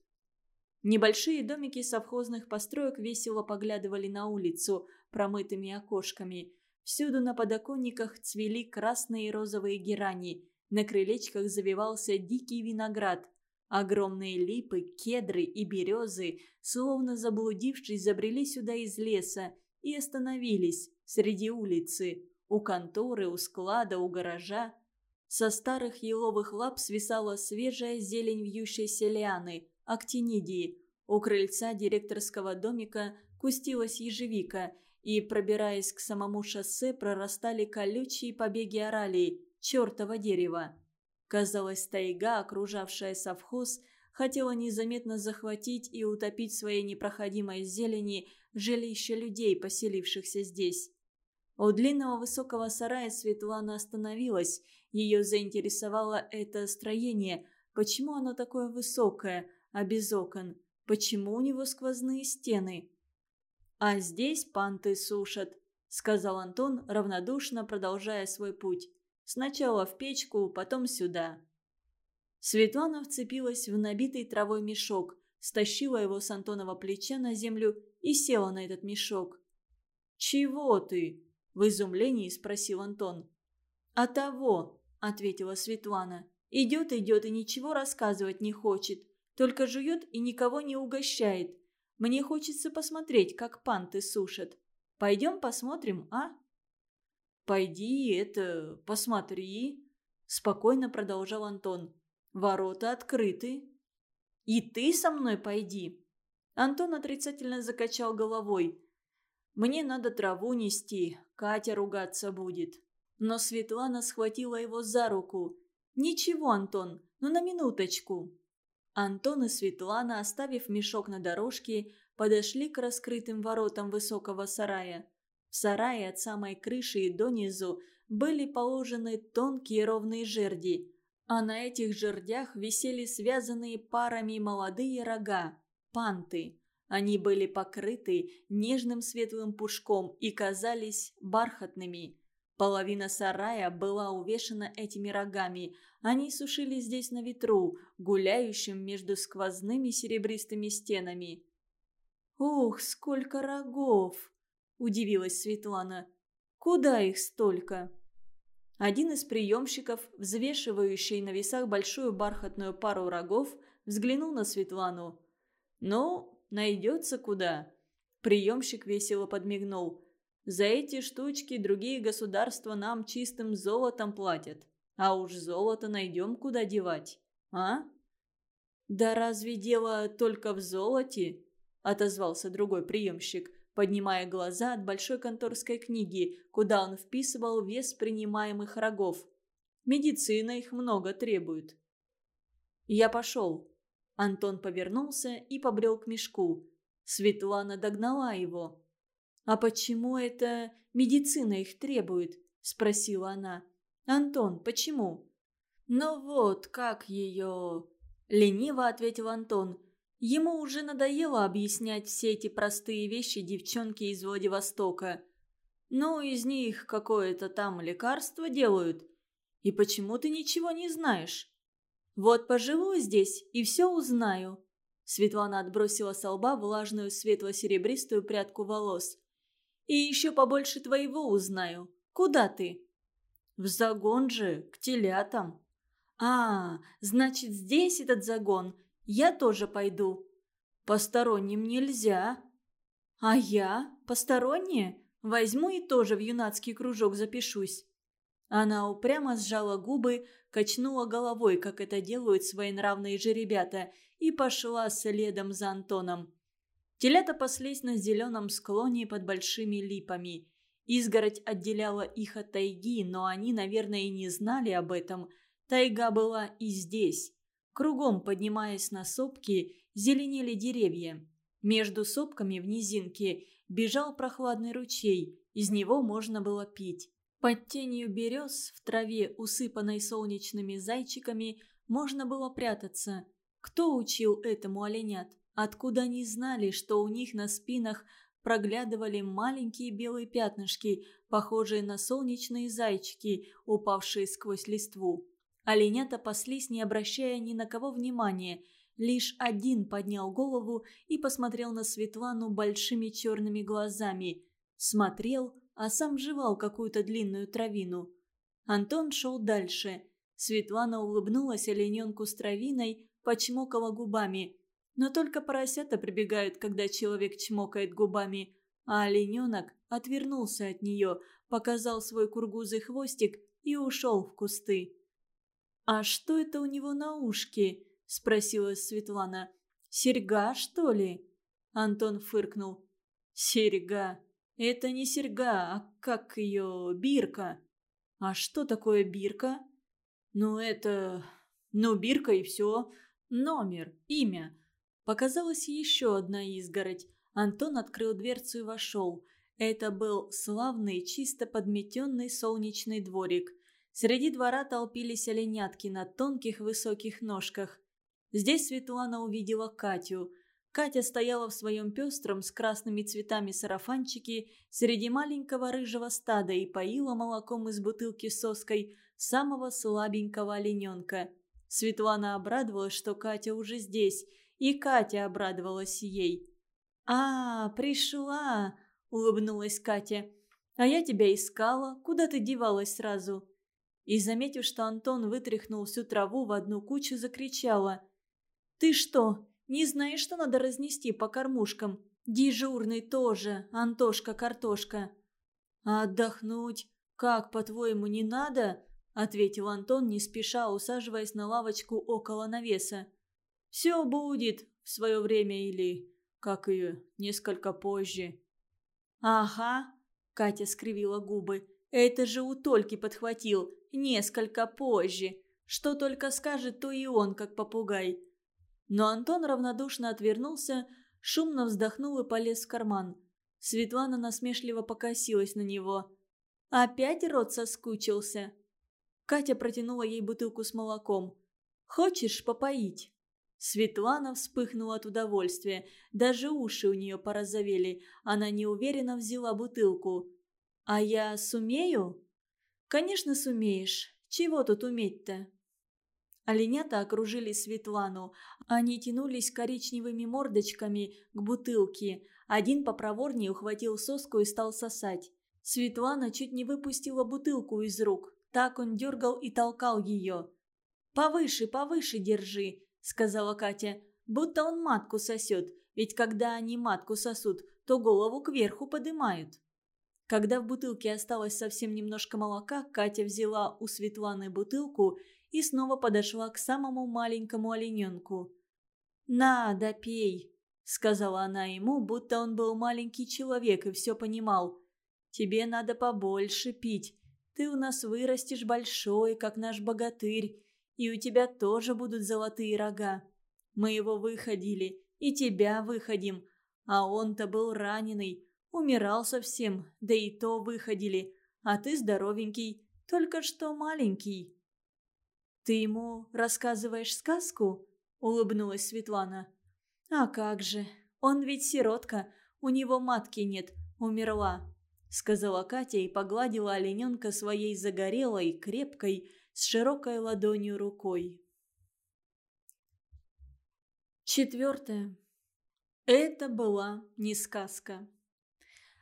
Небольшие домики совхозных построек весело поглядывали на улицу промытыми окошками. Всюду на подоконниках цвели красные и розовые герани. На крылечках завивался дикий виноград. Огромные липы, кедры и березы, словно заблудившись, забрели сюда из леса и остановились среди улицы, у конторы, у склада, у гаража. Со старых еловых лап свисала свежая зелень вьющейся лианы, актинидии. У крыльца директорского домика кустилась ежевика, и, пробираясь к самому шоссе, прорастали колючие побеги оралии, чертова дерева. Казалось, тайга, окружавшая совхоз, хотела незаметно захватить и утопить в своей непроходимой зелени жилище людей, поселившихся здесь. У длинного высокого сарая Светлана остановилась. Ее заинтересовало это строение. Почему оно такое высокое, а без окон? Почему у него сквозные стены? «А здесь панты сушат», — сказал Антон, равнодушно продолжая свой путь. «Сначала в печку, потом сюда». Светлана вцепилась в набитый травой мешок, стащила его с Антонова плеча на землю и села на этот мешок. «Чего ты?» В изумлении спросил Антон. «А того», — ответила Светлана. «Идет, идет и ничего рассказывать не хочет. Только жует и никого не угощает. Мне хочется посмотреть, как панты сушат. Пойдем посмотрим, а?» «Пойди, это, посмотри», — спокойно продолжал Антон. «Ворота открыты». «И ты со мной пойди». Антон отрицательно закачал головой. Мне надо траву нести, Катя ругаться будет. Но Светлана схватила его за руку. «Ничего, Антон, ну на минуточку». Антон и Светлана, оставив мешок на дорожке, подошли к раскрытым воротам высокого сарая. В сарае от самой крыши и донизу были положены тонкие ровные жерди, а на этих жердях висели связанные парами молодые рога – панты. Они были покрыты нежным светлым пушком и казались бархатными. Половина сарая была увешана этими рогами. Они сушили здесь на ветру, гуляющим между сквозными серебристыми стенами. «Ух, сколько рогов!» – удивилась Светлана. «Куда их столько?» Один из приемщиков, взвешивающий на весах большую бархатную пару рогов, взглянул на Светлану. «Ну, найдется куда». Приемщик весело подмигнул. «За эти штучки другие государства нам чистым золотом платят. А уж золото найдем куда девать. А?» «Да разве дело только в золоте?» – отозвался другой приемщик поднимая глаза от большой конторской книги, куда он вписывал вес принимаемых рогов. Медицина их много требует. Я пошел. Антон повернулся и побрел к мешку. Светлана догнала его. «А почему это медицина их требует?» – спросила она. «Антон, почему?» «Ну вот, как ее...» – лениво ответил Антон. Ему уже надоело объяснять все эти простые вещи девчонке из Владивостока. Ну, из них какое-то там лекарство делают. И почему ты ничего не знаешь? Вот поживу здесь и все узнаю. Светлана отбросила с лба влажную светло-серебристую прядку волос. И еще побольше твоего узнаю. Куда ты? В загон же, к телятам. А, значит, здесь этот загон – я тоже пойду. Посторонним нельзя. А я? Посторонняя? Возьму и тоже в юнацкий кружок запишусь. Она упрямо сжала губы, качнула головой, как это делают своенравные же ребята, и пошла следом за Антоном. Телята паслись на зеленом склоне под большими липами. Изгородь отделяла их от тайги, но они, наверное, и не знали об этом. Тайга была и здесь. Кругом, поднимаясь на сопки, зеленели деревья. Между сопками в низинке бежал прохладный ручей, из него можно было пить. Под тенью берез, в траве, усыпанной солнечными зайчиками, можно было прятаться. Кто учил этому оленят? Откуда они знали, что у них на спинах проглядывали маленькие белые пятнышки, похожие на солнечные зайчики, упавшие сквозь листву? Оленята паслись, не обращая ни на кого внимания. Лишь один поднял голову и посмотрел на Светлану большими черными глазами. Смотрел, а сам жевал какую-то длинную травину. Антон шел дальше. Светлана улыбнулась олененку с травиной, почмокала губами. Но только поросята прибегают, когда человек чмокает губами. А олененок отвернулся от нее, показал свой кургузый хвостик и ушел в кусты. «А что это у него на ушке?» – спросила Светлана. «Серьга, что ли?» Антон фыркнул. «Серьга. Это не серьга, а как ее бирка». «А что такое бирка?» «Ну, это... Ну, бирка и все. Номер, имя». Показалась еще одна изгородь. Антон открыл дверцу и вошел. Это был славный, чисто подметенный солнечный дворик. Среди двора толпились оленятки на тонких высоких ножках. Здесь Светлана увидела Катю. Катя стояла в своем пестром с красными цветами сарафанчике среди маленького рыжего стада и поила молоком из бутылки соской самого слабенького олененка. Светлана обрадовалась, что Катя уже здесь, и Катя обрадовалась ей. «А, пришла!» – улыбнулась Катя. «А я тебя искала. Куда ты девалась сразу?» И, заметив, что Антон вытряхнул всю траву в одну кучу, закричала. «Ты что, не знаешь, что надо разнести по кормушкам? Дежурный тоже, Антошка-картошка». «А отдохнуть? Как, по-твоему, не надо?» – ответил Антон, не спеша усаживаясь на лавочку около навеса. «Все будет в свое время или, как ее, несколько позже». «Ага», – Катя скривила губы, Это же у Тольки подхватил, несколько позже. Что только скажет, то и он, как попугай. Но Антон равнодушно отвернулся, шумно вздохнул и полез в карман. Светлана насмешливо покосилась на него. «Опять рот соскучился?» Катя протянула ей бутылку с молоком. «Хочешь попоить?» Светлана вспыхнула от удовольствия. Даже уши у нее порозовели. Она неуверенно взяла бутылку. «А я сумею?» «Конечно сумеешь. Чего тут уметь-то?» Оленята окружили Светлану. Они тянулись коричневыми мордочками к бутылке. Один попроворнее ухватил соску и стал сосать. Светлана чуть не выпустила бутылку из рук. Так он дергал и толкал ее. «Повыше, повыше держи», — сказала Катя. «Будто он матку сосет, ведь когда они матку сосут, то голову кверху подымают». Когда в бутылке осталось совсем немножко молока, Катя взяла у Светланы бутылку и снова подошла к самому маленькому олененку. «На, допей», — сказала она ему, будто он был маленький человек и все понимал. «Тебе надо побольше пить. Ты у нас вырастешь большой, как наш богатырь, и у тебя тоже будут золотые рога. Мы его выходили, и тебя выходим, а он-то был раненый, умирал совсем, да и то выходили, а ты здоровенький, только что маленький». «Ты ему рассказываешь сказку?» – улыбнулась Светлана. «А как же, он ведь сиротка, у него матки нет, умерла», – сказала Катя и погладила олененка своей загорелой, крепкой, с широкой ладонью рукой. Четвертое. Это была не сказка.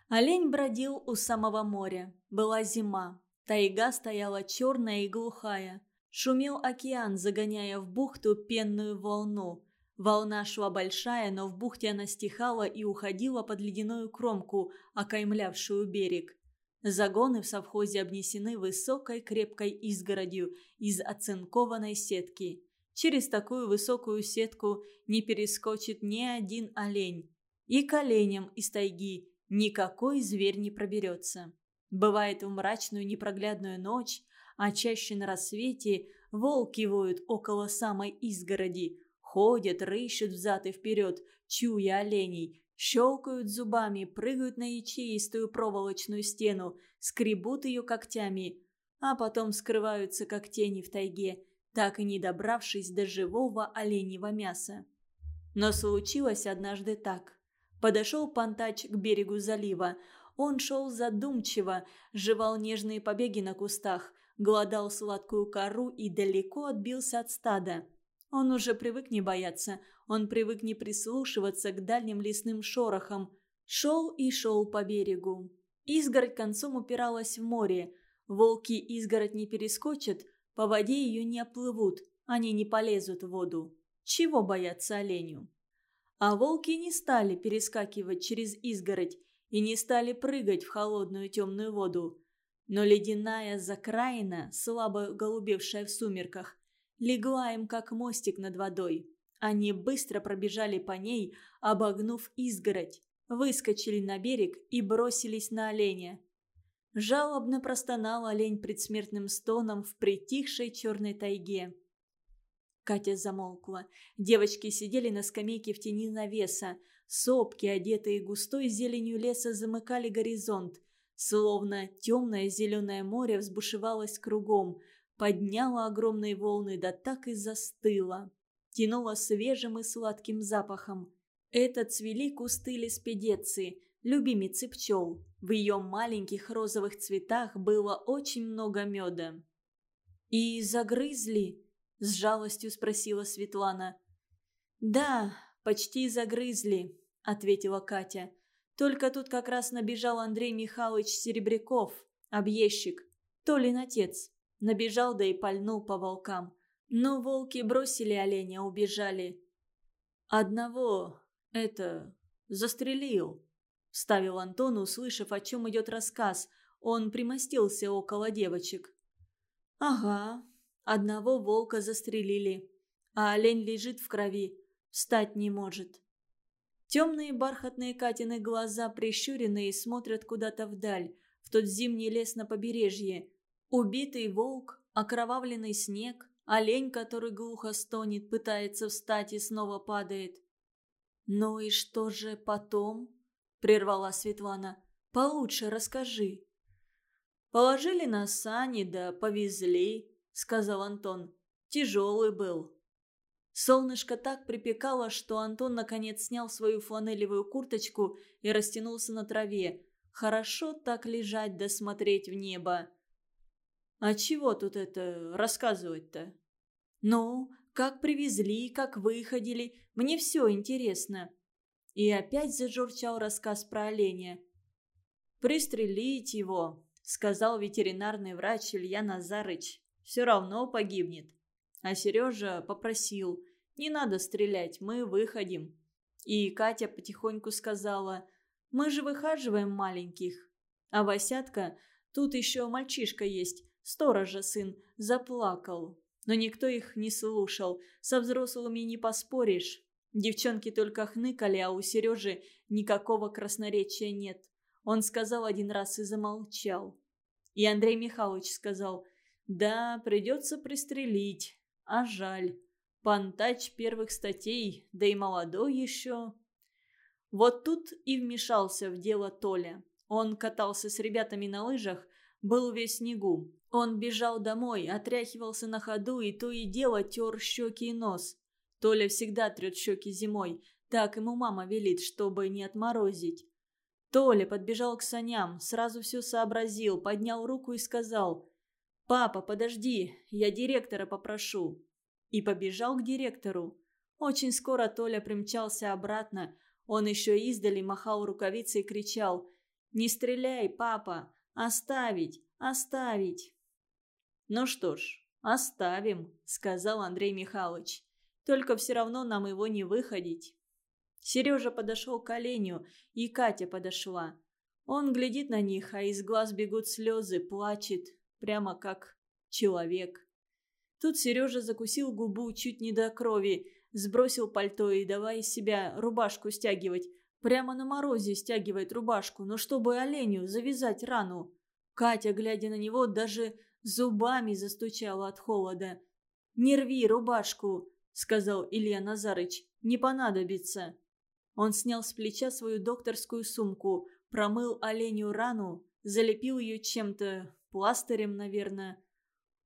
Олень бродил у самого моря. Была зима. Тайга стояла черная и глухая. Шумел океан, загоняя в бухту пенную волну. Волна шла большая, но в бухте она стихала и уходила под ледяную кромку, окаймлявшую берег. Загоны в совхозе обнесены высокой крепкой изгородью из оцинкованной сетки. Через такую высокую сетку не перескочит ни один олень. И к оленям из тайги никакой зверь не проберется. Бывает в мрачную непроглядную ночь, а чаще на рассвете волки воют около самой изгороди, ходят, рыщут взад и вперед, чуя оленей, Щелкают зубами, прыгают на ячеистую проволочную стену, скребут ее когтями, а потом скрываются как тени в тайге, так и не добравшись до живого оленьего мяса. Но случилось однажды так. Подошел Пантач к берегу залива. Он шел задумчиво, жевал нежные побеги на кустах, гладал сладкую кору и далеко отбился от стада. Он уже привык не бояться, он привык не прислушиваться к дальним лесным шорохам. Шел и шел по берегу. Изгородь концом упиралась в море. Волки изгородь не перескочат, по воде ее не оплывут, они не полезут в воду. Чего бояться оленю? А волки не стали перескакивать через изгородь и не стали прыгать в холодную темную воду. Но ледяная закраина, слабо голубевшая в сумерках, легла им как мостик над водой. Они быстро пробежали по ней, обогнув изгородь, выскочили на берег и бросились на оленя. Жалобно простонал олень предсмертным стоном в притихшей черной тайге. Катя замолкла. Девочки сидели на скамейке в тени навеса. Сопки, одетые густой зеленью леса, замыкали горизонт. Словно темное зеленое море взбушевалось кругом – подняла огромные волны, да так и застыла. Тянула свежим и сладким запахом. Это цвели кусты леспедеции, любимицы пчел. В ее маленьких розовых цветах было очень много меда. «И загрызли?» – с жалостью спросила Светлана. «Да, почти загрызли», – ответила Катя. «Только тут как раз набежал Андрей Михайлович Серебряков, объездчик, Толин отец. Набежал, да и пальнул по волкам. Но волки бросили оленя, убежали. «Одного, это, застрелил», — вставил Антон, услышав, о чем идет рассказ. Он примостился около девочек. «Ага, одного волка застрелили, а олень лежит в крови, встать не может». Темные бархатные Катины глаза, прищуренные, смотрят куда-то вдаль, в тот зимний лес на побережье. Убитый волк, окровавленный снег, олень, который глухо стонет, пытается встать и снова падает. «Ну и что же потом?» – прервала Светлана. «Получше расскажи». «Положили на сани, да повезли», – сказал Антон. «Тяжелый был». Солнышко так припекало, что Антон наконец снял свою фланелевую курточку и растянулся на траве. Хорошо так лежать да смотреть в небо. «А чего тут это рассказывать-то?» «Ну, как привезли, как выходили, мне все интересно». И опять зажурчал рассказ про оленя. «Пристрелить его», — сказал ветеринарный врач Илья Назарыч. «Все равно погибнет». А Сережа попросил, «Не надо стрелять, мы выходим». И Катя потихоньку сказала, «Мы же выхаживаем маленьких». А Васятка, тут еще мальчишка есть, сторожа сын, заплакал. Но никто их не слушал, со взрослыми не поспоришь. Девчонки только хныкали, а у Сережи никакого красноречия нет. Он сказал один раз и замолчал. И Андрей Михайлович сказал, «Да, придется пристрелить, а жаль. Пантач первых статей, да и молодой еще». Вот тут и вмешался в дело Толя. Он катался с ребятами на лыжах, был весь снегу. Он бежал домой, отряхивался на ходу и то и дело тер щеки и нос. Толя всегда трет щеки зимой. Так ему мама велит, чтобы не отморозить. Толя подбежал к саням, сразу все сообразил, поднял руку и сказал «Папа, подожди, я директора попрошу». И побежал к директору. Очень скоро Толя примчался обратно. Он еще издали махал рукавицей и кричал «Не стреляй, папа! Оставить! Оставить!» «Ну что ж, оставим», — сказал Андрей Михайлович. Только все равно нам его не выходить. Сережа подошел к оленю, и Катя подошла. Он глядит на них, а из глаз бегут слезы, плачет, прямо как человек. Тут Сережа закусил губу чуть не до крови, сбросил пальто и давай из себя рубашку стягивать. Прямо на морозе стягивает рубашку, но чтобы оленю завязать рану. Катя, глядя на него, даже зубами застучала от холода. «Не рви рубашку!» сказал Илья Назарыч. «Не понадобится». Он снял с плеча свою докторскую сумку, промыл оленю рану, залепил ее чем-то, пластырем, наверное.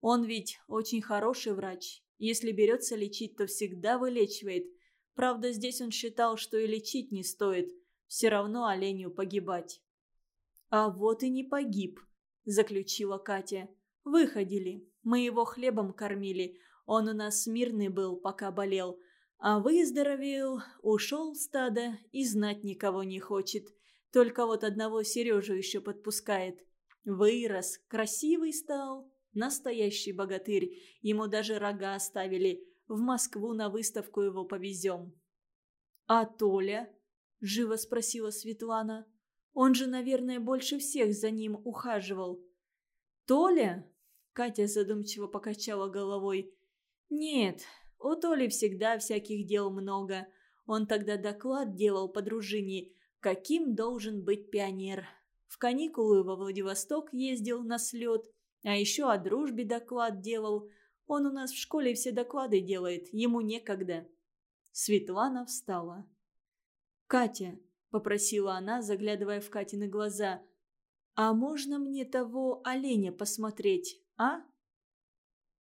Он ведь очень хороший врач. Если берется лечить, то всегда вылечивает. Правда, здесь он считал, что и лечить не стоит. Все равно оленю погибать. «А вот и не погиб», – заключила Катя. «Выходили. Мы его хлебом кормили. Он у нас мирный был, пока болел. А выздоровел, ушел в стадо и знать никого не хочет. Только вот одного Сережу еще подпускает. Вырос, красивый стал. Настоящий богатырь. Ему даже рога оставили. В Москву на выставку его повезем. «А Толя?» – живо спросила Светлана. «Он же, наверное, больше всех за ним ухаживал». «Толя?» – Катя задумчиво покачала головой. «Нет, у Толи всегда всяких дел много. Он тогда доклад делал по дружине, каким должен быть пионер. В каникулы во Владивосток ездил на слет, а еще о дружбе доклад делал. Он у нас в школе все доклады делает, ему некогда». Светлана встала. «Катя», — попросила она, заглядывая в Катины глаза, — «а можно мне того оленя посмотреть, а?»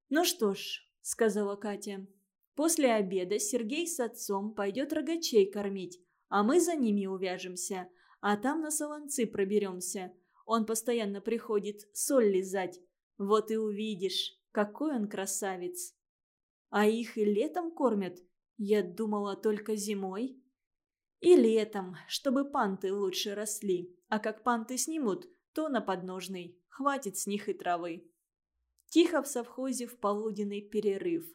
«Ну что ж, – сказала Катя. «После обеда Сергей с отцом пойдет рогачей кормить, а мы за ними увяжемся, а там на солонцы проберемся. Он постоянно приходит соль лизать. Вот и увидишь, какой он красавец. А их и летом кормят? Я думала, только зимой». «И летом, чтобы панты лучше росли. А как панты снимут, то на подножный. Хватит с них и травы». Тихо в совхозе в полуденный перерыв.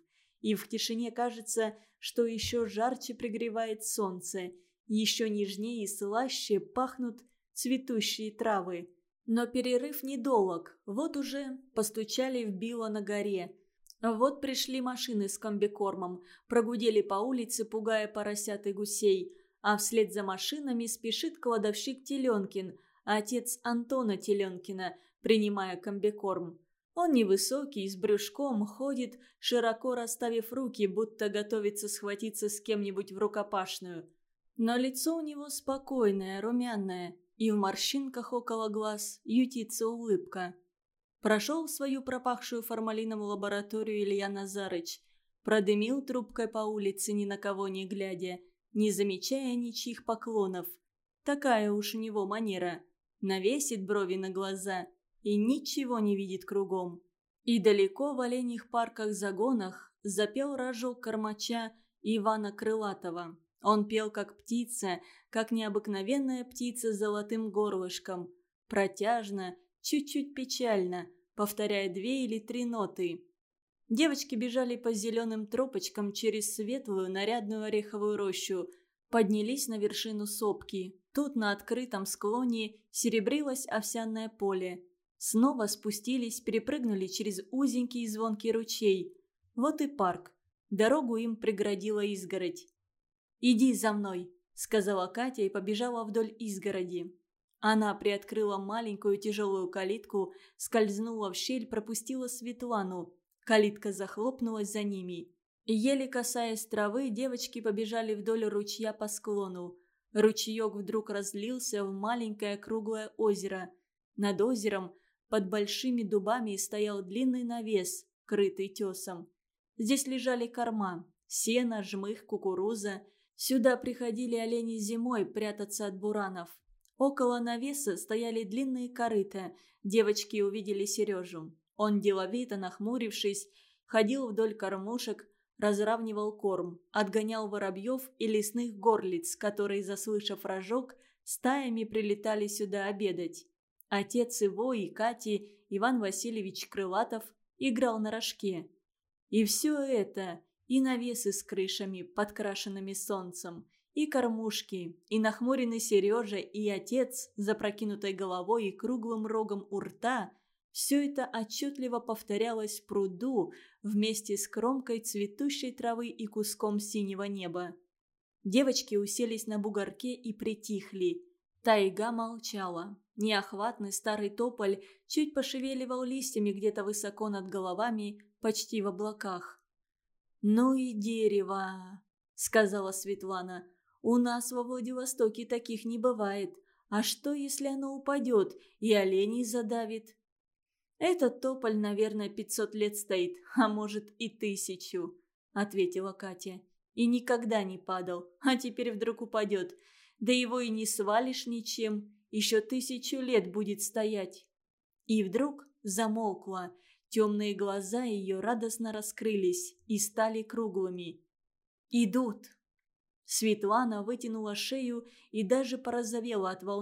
И в тишине кажется, что еще жарче пригревает солнце, еще нежнее и слаще пахнут цветущие травы. Но перерыв недолг, вот уже постучали в било на горе. Вот пришли машины с комбикормом, прогудели по улице, пугая поросят и гусей, а вслед за машинами спешит кладовщик Теленкин, отец Антона Теленкина, принимая комбикорм. Он невысокий, с брюшком, ходит, широко расставив руки, будто готовится схватиться с кем-нибудь в рукопашную. Но лицо у него спокойное, румяное, и в морщинках около глаз ютится улыбка. Прошел в свою пропахшую формалином лабораторию Илья Назарыч. Продымил трубкой по улице, ни на кого не глядя, не замечая ничьих поклонов. Такая уж у него манера. Навесит брови на глаза и ничего не видит кругом. И далеко в оленьих парках-загонах запел рожок кормача Ивана Крылатова. Он пел как птица, как необыкновенная птица с золотым горлышком. Протяжно, чуть-чуть печально, повторяя две или три ноты. Девочки бежали по зеленым тропочкам через светлую нарядную ореховую рощу, поднялись на вершину сопки. Тут на открытом склоне серебрилось овсяное поле. Снова спустились, перепрыгнули через узенький и звонкий ручей. Вот и парк. Дорогу им преградила изгородь. «Иди за мной», — сказала Катя и побежала вдоль изгороди. Она приоткрыла маленькую тяжелую калитку, скользнула в щель, пропустила Светлану. Калитка захлопнулась за ними. Еле касаясь травы, девочки побежали вдоль ручья по склону. Ручеек вдруг разлился в маленькое круглое озеро. Над озером, под большими дубами, стоял длинный навес, крытый тесом. Здесь лежали корма, сено, жмых, кукуруза – Сюда приходили олени зимой прятаться от буранов. Около навеса стояли длинные корыта. Девочки увидели Сережу. Он деловито, нахмурившись, ходил вдоль кормушек, разравнивал корм, отгонял воробьев и лесных горлиц, которые, заслышав рожок, стаями прилетали сюда обедать. Отец его и Кати, Иван Васильевич Крылатов, играл на рожке. И все это и навесы с крышами, подкрашенными солнцем, и кормушки, и нахмуренный Сережа, и отец, запрокинутой головой и круглым рогом у рта – все это отчетливо повторялось в пруду вместе с кромкой цветущей травы и куском синего неба. Девочки уселись на бугорке и притихли. Тайга молчала. Неохватный старый тополь чуть пошевеливал листьями где-то высоко над головами, почти в облаках. «Ну и дерево», — сказала Светлана. «У нас во Владивостоке таких не бывает. А что, если оно упадет и оленей задавит?» «Этот тополь, наверное, пятьсот лет стоит, а может и тысячу», — ответила Катя. «И никогда не падал, а теперь вдруг упадет. Да его и не свалишь ничем, еще тысячу лет будет стоять». И вдруг замолкла, Темные глаза ее радостно раскрылись и стали круглыми. «Идут!» Светлана вытянула шею и даже порозовела от волнения.